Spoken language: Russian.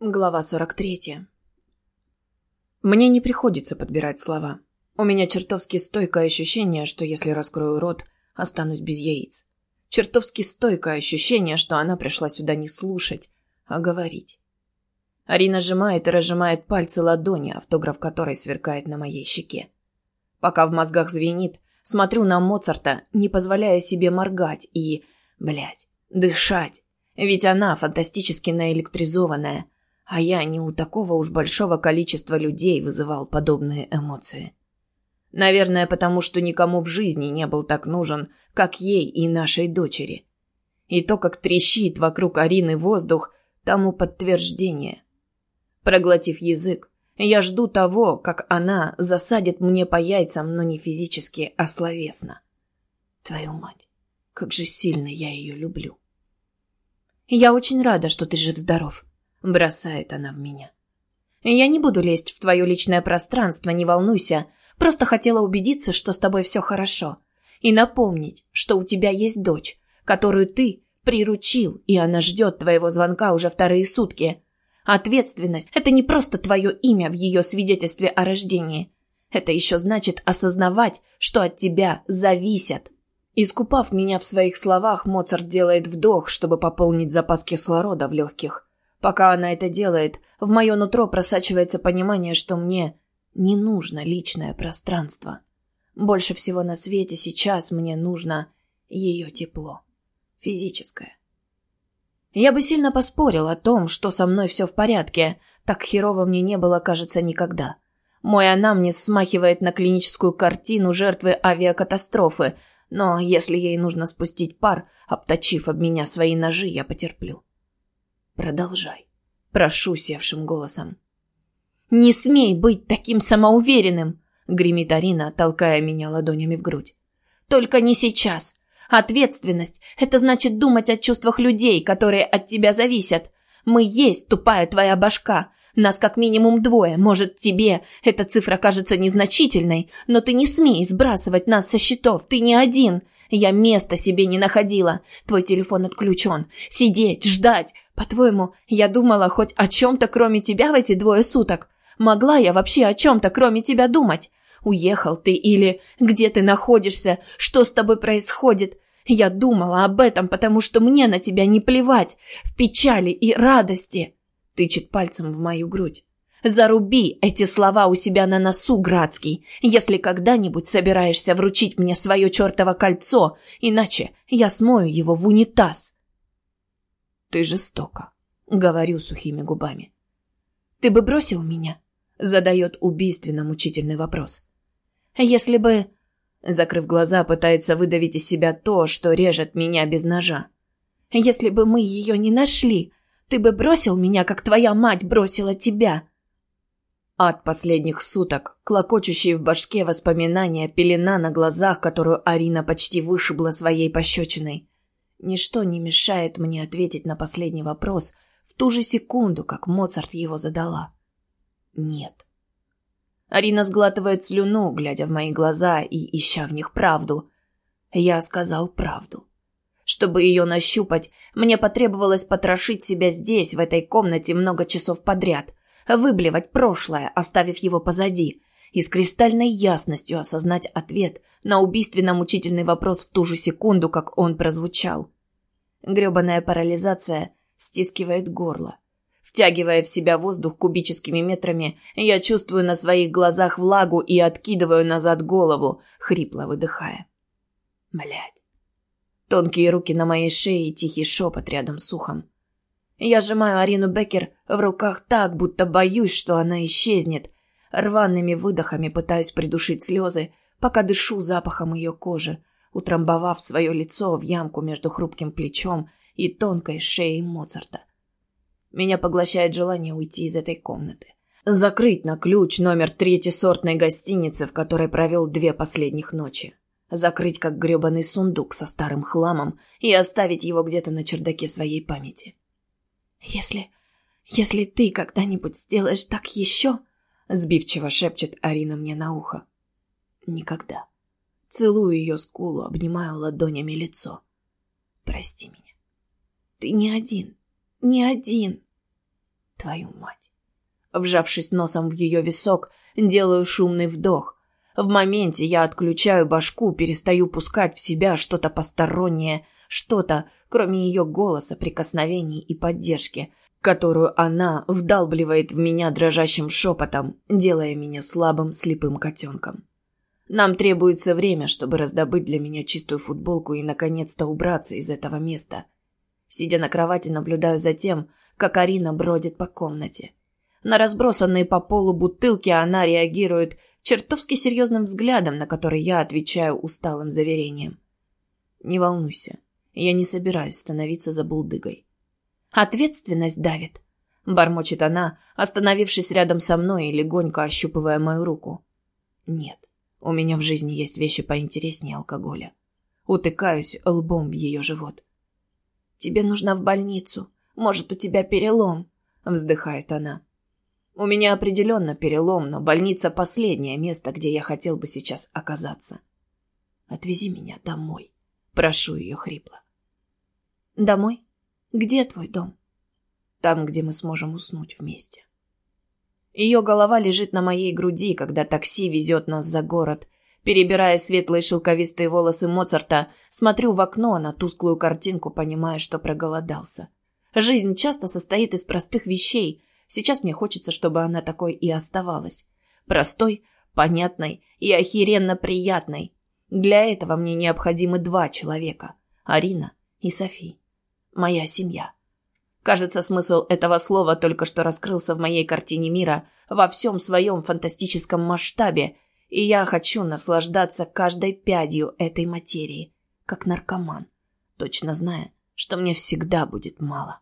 Глава 43. Мне не приходится подбирать слова. У меня чертовски стойкое ощущение, что если раскрою рот, останусь без яиц. Чертовски стойкое ощущение, что она пришла сюда не слушать, а говорить. Арина сжимает и разжимает пальцы ладони, автограф которой сверкает на моей щеке. Пока в мозгах звенит, смотрю на Моцарта, не позволяя себе моргать и, блядь, дышать. Ведь она фантастически наэлектризованная – а я не у такого уж большого количества людей вызывал подобные эмоции. Наверное, потому что никому в жизни не был так нужен, как ей и нашей дочери. И то, как трещит вокруг Арины воздух, тому подтверждение. Проглотив язык, я жду того, как она засадит мне по яйцам, но не физически, а словесно. Твою мать, как же сильно я ее люблю. Я очень рада, что ты жив-здоров. Бросает она в меня. Я не буду лезть в твое личное пространство, не волнуйся. Просто хотела убедиться, что с тобой все хорошо. И напомнить, что у тебя есть дочь, которую ты приручил, и она ждет твоего звонка уже вторые сутки. Ответственность – это не просто твое имя в ее свидетельстве о рождении. Это еще значит осознавать, что от тебя зависят. Искупав меня в своих словах, Моцарт делает вдох, чтобы пополнить запас кислорода в легких. Пока она это делает, в мое нутро просачивается понимание, что мне не нужно личное пространство. Больше всего на свете сейчас мне нужно ее тепло. Физическое. Я бы сильно поспорил о том, что со мной все в порядке. Так херово мне не было, кажется, никогда. Мой анамнез смахивает на клиническую картину жертвы авиакатастрофы, но если ей нужно спустить пар, обточив об меня свои ножи, я потерплю. Продолжай. Прошу севшим голосом. «Не смей быть таким самоуверенным!» — гремит Арина, толкая меня ладонями в грудь. «Только не сейчас. Ответственность — это значит думать о чувствах людей, которые от тебя зависят. Мы есть тупая твоя башка. Нас как минимум двое. Может, тебе эта цифра кажется незначительной, но ты не смей сбрасывать нас со счетов. Ты не один. Я места себе не находила. Твой телефон отключен. Сидеть, ждать. По-твоему, я думала хоть о чем-то кроме тебя в эти двое суток? Могла я вообще о чем-то кроме тебя думать? Уехал ты или где ты находишься? Что с тобой происходит? Я думала об этом, потому что мне на тебя не плевать. В печали и радости. Тычет пальцем в мою грудь. Заруби эти слова у себя на носу, Градский, если когда-нибудь собираешься вручить мне свое чертово кольцо, иначе я смою его в унитаз. Ты жестоко, говорю сухими губами. Ты бы бросил меня? Задает убийственно мучительный вопрос. Если бы... Закрыв глаза, пытается выдавить из себя то, что режет меня без ножа. Если бы мы ее не нашли, ты бы бросил меня, как твоя мать бросила тебя. От последних суток, клокочущие в башке воспоминания, пелена на глазах, которую Арина почти вышибла своей пощечиной. Ничто не мешает мне ответить на последний вопрос в ту же секунду, как Моцарт его задала. Нет. Арина сглатывает слюну, глядя в мои глаза и ища в них правду. Я сказал правду. Чтобы ее нащупать, мне потребовалось потрошить себя здесь, в этой комнате, много часов подряд выблевать прошлое, оставив его позади, и с кристальной ясностью осознать ответ на убийственно-мучительный вопрос в ту же секунду, как он прозвучал. Грёбаная парализация стискивает горло. Втягивая в себя воздух кубическими метрами, я чувствую на своих глазах влагу и откидываю назад голову, хрипло выдыхая. Блядь. Тонкие руки на моей шее и тихий шепот рядом с ухом. Я сжимаю Арину Беккер в руках так, будто боюсь, что она исчезнет. Рваными выдохами пытаюсь придушить слезы, пока дышу запахом ее кожи, утрамбовав свое лицо в ямку между хрупким плечом и тонкой шеей Моцарта. Меня поглощает желание уйти из этой комнаты. Закрыть на ключ номер третьесортной гостиницы, в которой провел две последних ночи. Закрыть как гребаный сундук со старым хламом и оставить его где-то на чердаке своей памяти. «Если... если ты когда-нибудь сделаешь так еще...» Сбивчиво шепчет Арина мне на ухо. «Никогда». Целую ее скулу, обнимаю ладонями лицо. «Прости меня. Ты не один. Не один. Твою мать. Вжавшись носом в ее висок, делаю шумный вдох. В моменте я отключаю башку, перестаю пускать в себя что-то постороннее, что-то, кроме ее голоса, прикосновений и поддержки, которую она вдалбливает в меня дрожащим шепотом, делая меня слабым слепым котенком. Нам требуется время, чтобы раздобыть для меня чистую футболку и, наконец-то, убраться из этого места. Сидя на кровати, наблюдаю за тем, как Арина бродит по комнате. На разбросанные по полу бутылки она реагирует чертовски серьезным взглядом, на который я отвечаю усталым заверением. «Не волнуйся, я не собираюсь становиться забулдыгой». «Ответственность давит», — бормочет она, остановившись рядом со мной и легонько ощупывая мою руку. «Нет, у меня в жизни есть вещи поинтереснее алкоголя. Утыкаюсь лбом в ее живот. «Тебе нужно в больницу. Может, у тебя перелом», — вздыхает она. «У меня определенно перелом, но больница — последнее место, где я хотел бы сейчас оказаться. Отвези меня домой», — прошу ее хрипло. «Домой? Где твой дом?» «Там, где мы сможем уснуть вместе». Ее голова лежит на моей груди, когда такси везет нас за город. Перебирая светлые шелковистые волосы Моцарта, смотрю в окно на тусклую картинку, понимая, что проголодался. Жизнь часто состоит из простых вещей. Сейчас мне хочется, чтобы она такой и оставалась. Простой, понятной и охеренно приятной. Для этого мне необходимы два человека – Арина и Софи. Моя семья. Кажется, смысл этого слова только что раскрылся в моей картине мира во всем своем фантастическом масштабе, и я хочу наслаждаться каждой пядью этой материи, как наркоман, точно зная, что мне всегда будет мало.